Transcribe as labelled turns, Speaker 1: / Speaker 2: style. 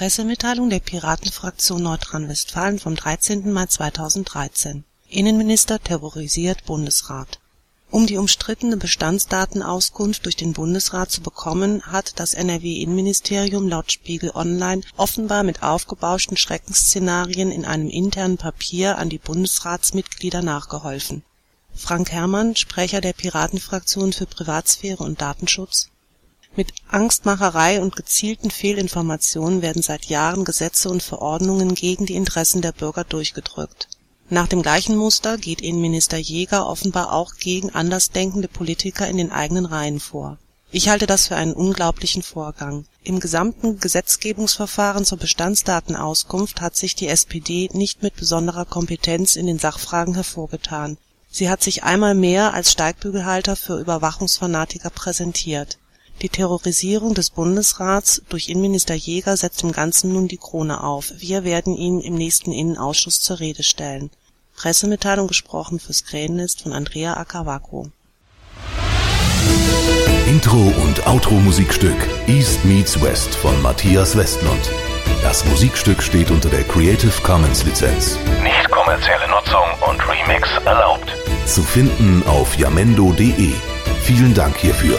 Speaker 1: Pressemitteilung der Piratenfraktion Nordrhein-Westfalen vom 13. Mai 2013 Innenminister terrorisiert Bundesrat Um die umstrittene Bestandsdatenauskunft durch den Bundesrat zu bekommen, hat das NRW-Innenministerium laut Spiegel Online offenbar mit aufgebauschten Schreckensszenarien in einem internen Papier an die Bundesratsmitglieder nachgeholfen. Frank Herrmann, Sprecher der Piratenfraktion für Privatsphäre und Datenschutz mit Angstmacherei und gezielten Fehlinformationen werden seit Jahren Gesetze und Verordnungen gegen die Interessen der Bürger durchgedrückt. Nach dem gleichen Muster geht Innenminister Jäger offenbar auch gegen andersdenkende Politiker in den eigenen Reihen vor. Ich halte das für einen unglaublichen Vorgang. Im gesamten Gesetzgebungsverfahren zur Bestandsdatenauskunft hat sich die SPD nicht mit besonderer Kompetenz in den Sachfragen hervorgetan. Sie hat sich einmal mehr als Steigbügelhalter für Überwachungsfanatiker präsentiert die Terrorisierung des Bundesrats durch Innenminister Jäger setzt dem Ganzen nun die Krone auf. Wir werden ihn im nächsten Innenausschuss zur Rede stellen. Pressemitteilung gesprochen fürs Krähennest von Andrea Akawako.
Speaker 2: Intro und Outro Musikstück East Meets West von Matthias Westlund. Das Musikstück steht unter der Creative Commons Lizenz.
Speaker 3: Nicht kommerzielle Nutzung und Remix erlaubt.
Speaker 2: Zu finden auf jamendo.de. Vielen Dank hierfür.